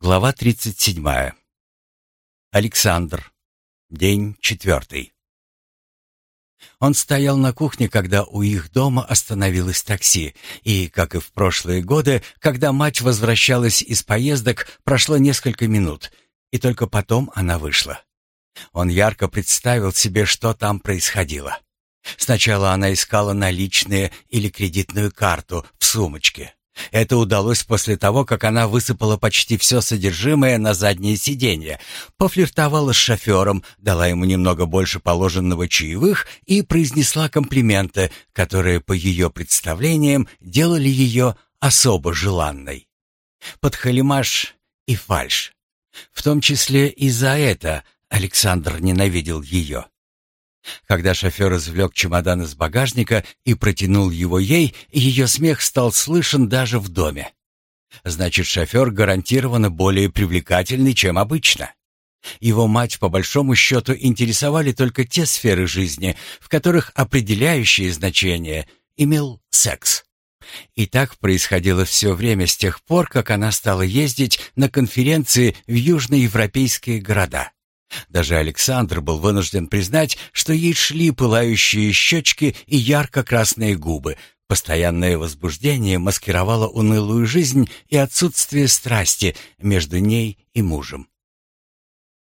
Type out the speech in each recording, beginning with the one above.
Глава 37. Александр. День четвертый. Он стоял на кухне, когда у их дома остановилось такси, и, как и в прошлые годы, когда мать возвращалась из поездок, прошло несколько минут, и только потом она вышла. Он ярко представил себе, что там происходило. Сначала она искала наличные или кредитную карту в сумочке. Это удалось после того, как она высыпала почти все содержимое на заднее сиденье, пофлиртовала с шофером, дала ему немного больше положенного чаевых и произнесла комплименты, которые, по ее представлениям, делали ее особо желанной. Подхалимаш и фальш. В том числе и за это Александр ненавидел ее. Когда шофер извлек чемодан из багажника и протянул его ей, ее смех стал слышен даже в доме. Значит, шофер гарантированно более привлекательный, чем обычно. Его мать, по большому счету, интересовали только те сферы жизни, в которых определяющее значение имел секс. И так происходило все время с тех пор, как она стала ездить на конференции в южноевропейские города. Даже Александр был вынужден признать, что ей шли пылающие щечки и ярко-красные губы. Постоянное возбуждение маскировало унылую жизнь и отсутствие страсти между ней и мужем.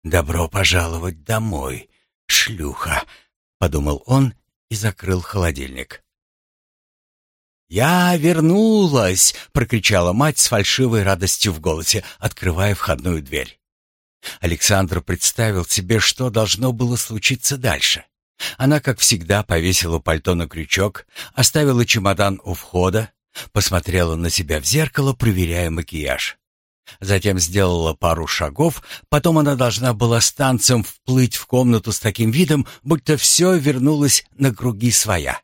«Добро пожаловать домой, шлюха», — подумал он и закрыл холодильник. «Я вернулась!» — прокричала мать с фальшивой радостью в голосе, открывая входную дверь. Александр представил себе, что должно было случиться дальше. Она, как всегда, повесила пальто на крючок, оставила чемодан у входа, посмотрела на себя в зеркало, проверяя макияж. Затем сделала пару шагов, потом она должна была с танцем вплыть в комнату с таким видом, будто все вернулось на круги своя.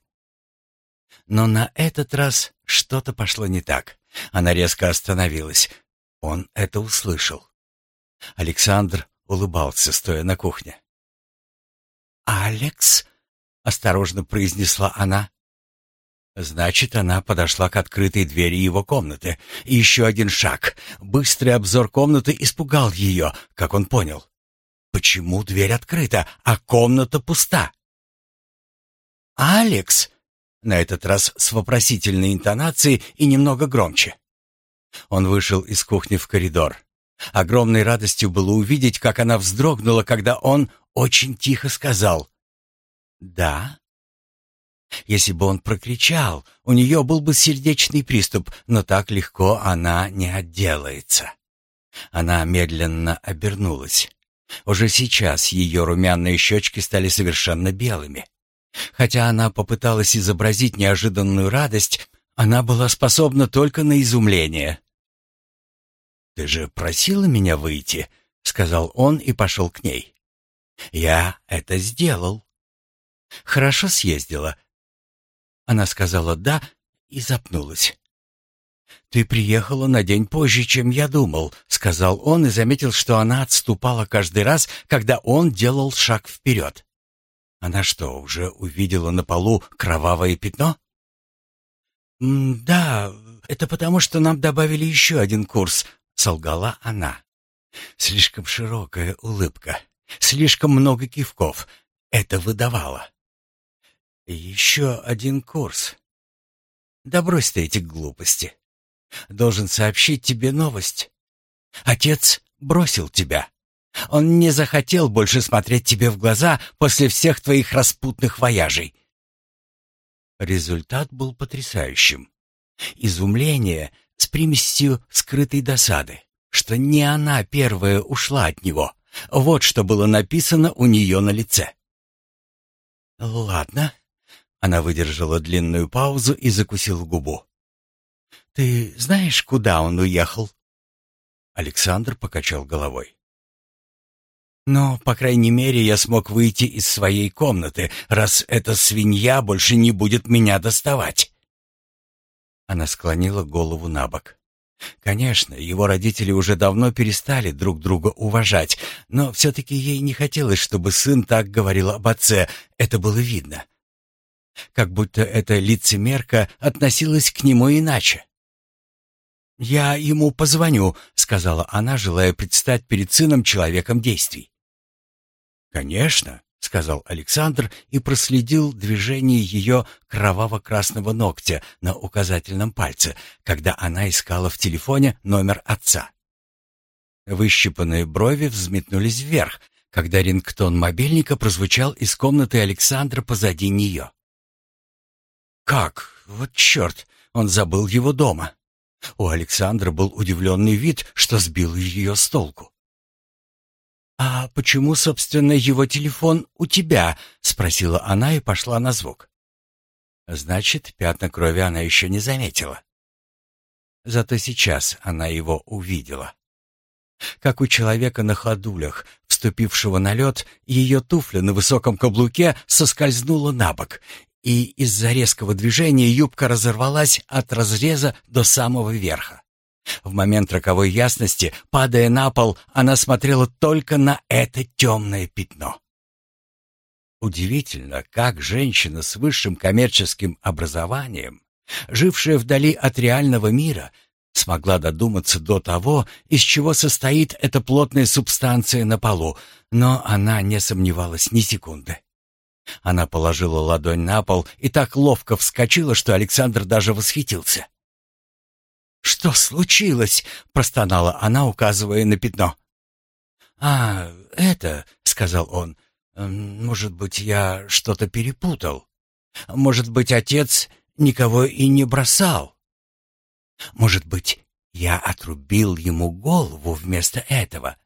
Но на этот раз что-то пошло не так. Она резко остановилась. Он это услышал. Александр улыбался, стоя на кухне. «Алекс?» — осторожно произнесла она. Значит, она подошла к открытой двери его комнаты. И еще один шаг. Быстрый обзор комнаты испугал ее, как он понял. Почему дверь открыта, а комната пуста? «Алекс?» На этот раз с вопросительной интонацией и немного громче. Он вышел из кухни в коридор. Огромной радостью было увидеть, как она вздрогнула, когда он очень тихо сказал «Да». Если бы он прокричал, у нее был бы сердечный приступ, но так легко она не отделается. Она медленно обернулась. Уже сейчас ее румяные щечки стали совершенно белыми. Хотя она попыталась изобразить неожиданную радость, она была способна только на изумление. «Ты же просила меня выйти», — сказал он и пошел к ней. «Я это сделал». «Хорошо съездила». Она сказала «да» и запнулась. «Ты приехала на день позже, чем я думал», — сказал он и заметил, что она отступала каждый раз, когда он делал шаг вперед. Она что, уже увидела на полу кровавое пятно? «Да, это потому, что нам добавили еще один курс», солгала она. Слишком широкая улыбка, слишком много кивков. Это выдавало. Еще один курс. Да брось ты эти глупости. Должен сообщить тебе новость. Отец бросил тебя. Он не захотел больше смотреть тебе в глаза после всех твоих распутных вояжей. Результат был потрясающим. Изумление с примесью скрытой досады, что не она первая ушла от него. Вот что было написано у нее на лице. «Ладно». Она выдержала длинную паузу и закусила губу. «Ты знаешь, куда он уехал?» Александр покачал головой. «Но, по крайней мере, я смог выйти из своей комнаты, раз эта свинья больше не будет меня доставать». Она склонила голову на бок. Конечно, его родители уже давно перестали друг друга уважать, но все-таки ей не хотелось, чтобы сын так говорил об отце, это было видно. Как будто эта лицемерка относилась к нему иначе. «Я ему позвоню», — сказала она, желая предстать перед сыном человеком действий. «Конечно», — сказал Александр и проследил движение ее кроваво-красного ногтя на указательном пальце, когда она искала в телефоне номер отца. Выщипанные брови взметнулись вверх, когда рингтон мобильника прозвучал из комнаты Александра позади нее. «Как? Вот черт! Он забыл его дома!» У Александра был удивленный вид, что сбил ее с толку. «А почему, собственно, его телефон у тебя?» — спросила она и пошла на звук. Значит, пятна крови она еще не заметила. Зато сейчас она его увидела. Как у человека на ходулях, вступившего на лед, ее туфля на высоком каблуке соскользнула на бок, и из-за резкого движения юбка разорвалась от разреза до самого верха. В момент роковой ясности, падая на пол, она смотрела только на это темное пятно. Удивительно, как женщина с высшим коммерческим образованием, жившая вдали от реального мира, смогла додуматься до того, из чего состоит эта плотная субстанция на полу, но она не сомневалась ни секунды. Она положила ладонь на пол и так ловко вскочила, что Александр даже восхитился. «Что случилось?» — простонала она, указывая на пятно. «А, это...» — сказал он. «Может быть, я что-то перепутал. Может быть, отец никого и не бросал. Может быть, я отрубил ему голову вместо этого.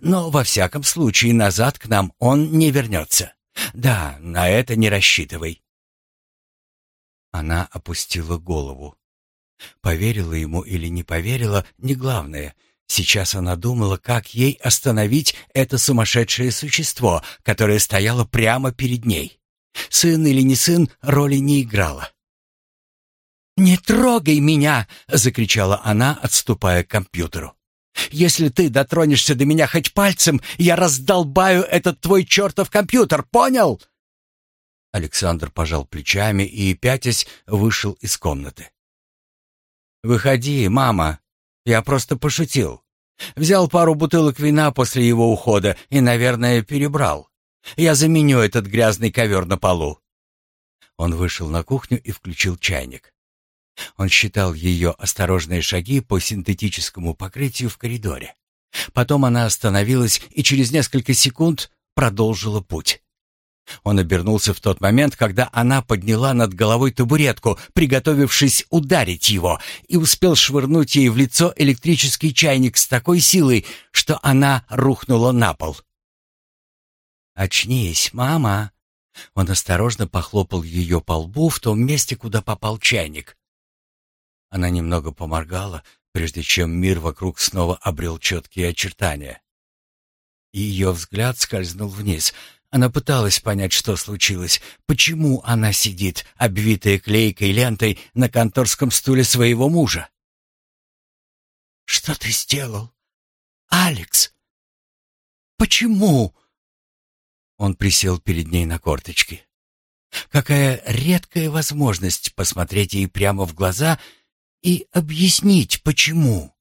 Но, во всяком случае, назад к нам он не вернется. Да, на это не рассчитывай. Она опустила голову. Поверила ему или не поверила, не главное. Сейчас она думала, как ей остановить это сумасшедшее существо, которое стояло прямо перед ней. Сын или не сын роли не играло. «Не трогай меня!» — закричала она, отступая к компьютеру. Если ты дотронешься до меня хоть пальцем, я раздолбаю этот твой чертов компьютер, понял?» Александр пожал плечами и, пятясь, вышел из комнаты. «Выходи, мама. Я просто пошутил. Взял пару бутылок вина после его ухода и, наверное, перебрал. Я заменю этот грязный ковер на полу». Он вышел на кухню и включил чайник. Он считал ее осторожные шаги по синтетическому покрытию в коридоре. Потом она остановилась и через несколько секунд продолжила путь. Он обернулся в тот момент, когда она подняла над головой табуретку, приготовившись ударить его, и успел швырнуть ей в лицо электрический чайник с такой силой, что она рухнула на пол. «Очнись, мама!» Он осторожно похлопал ее по лбу в том месте, куда попал чайник. Она немного поморгала, прежде чем мир вокруг снова обрел четкие очертания. Ее взгляд скользнул вниз. Она пыталась понять, что случилось, почему она сидит, обвитая клейкой лентой, на конторском стуле своего мужа. «Что ты сделал, Алекс? Почему?» Он присел перед ней на корточки. Какая редкая возможность посмотреть ей прямо в глаза — и объяснить, почему.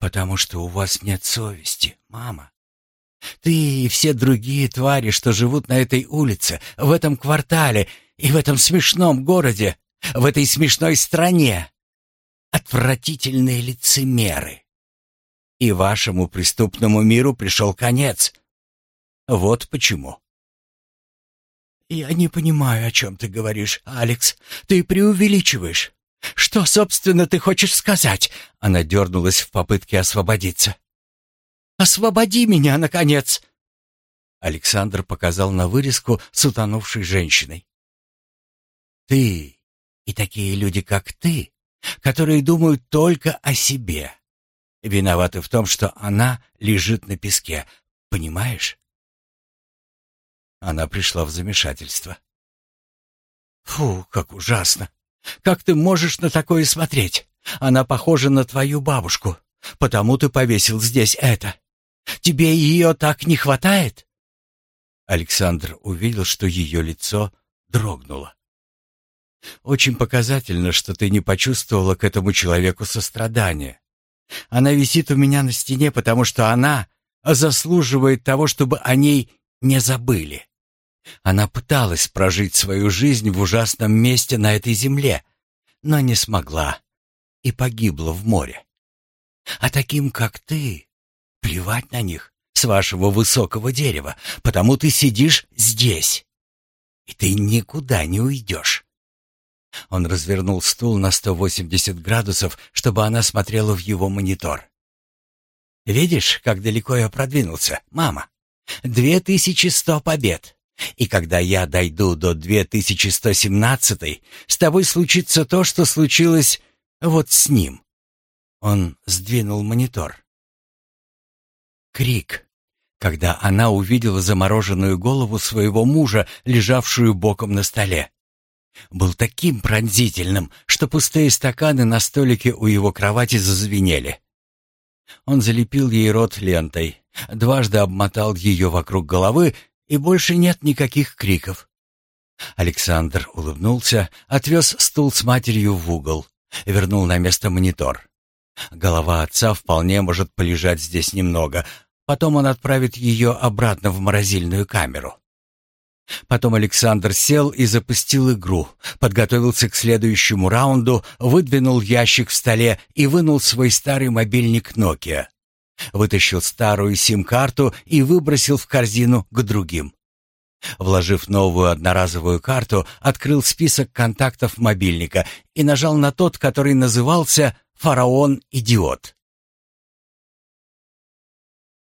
Потому что у вас нет совести, мама. Ты и все другие твари, что живут на этой улице, в этом квартале и в этом смешном городе, в этой смешной стране. Отвратительные лицемеры. И вашему преступному миру пришел конец. Вот почему. «Я не понимаю, о чем ты говоришь, Алекс. Ты преувеличиваешь. «Что, собственно, ты хочешь сказать?» Она дернулась в попытке освободиться. «Освободи меня, наконец!» Александр показал на вырезку с утонувшей женщиной. «Ты и такие люди, как ты, которые думают только о себе, виноваты в том, что она лежит на песке, понимаешь?» Она пришла в замешательство. «Фу, как ужасно! Как ты можешь на такое смотреть? Она похожа на твою бабушку. Потому ты повесил здесь это. Тебе ее так не Очень показательно, что ты не почувствовала к этому человеку сострадания. Она висит у меня на стене, потому что она заслуживает того, чтобы о ней не забыли. Она пыталась прожить свою жизнь в ужасном месте на этой земле, но не смогла и погибла в море. А таким, как ты, плевать на них с вашего высокого дерева, потому ты сидишь здесь, и ты никуда не уйдешь. Он развернул стул на 180 градусов, чтобы она смотрела в его монитор. «Видишь, как далеко я продвинулся, мама? 2100 побед. И когда я дойду до 2117, с тобой случится то, что случилось вот с ним». Он сдвинул монитор. Крик, когда она увидела замороженную голову своего мужа, лежавшую боком на столе был таким пронзительным, что пустые стаканы на столике у его кровати зазвенели. Он залепил ей рот лентой, дважды обмотал ее вокруг головы, и больше нет никаких криков. Александр улыбнулся, отвез стул с матерью в угол, вернул на место монитор. Голова отца вполне может полежать здесь немного, потом он отправит ее обратно в морозильную камеру. Потом Александр сел и запустил игру, подготовился к следующему раунду, выдвинул ящик в столе и вынул свой старый мобильник Nokia. Вытащил старую сим-карту и выбросил в корзину к другим. Вложив новую одноразовую карту, открыл список контактов мобильника и нажал на тот, который назывался «Фараон-идиот».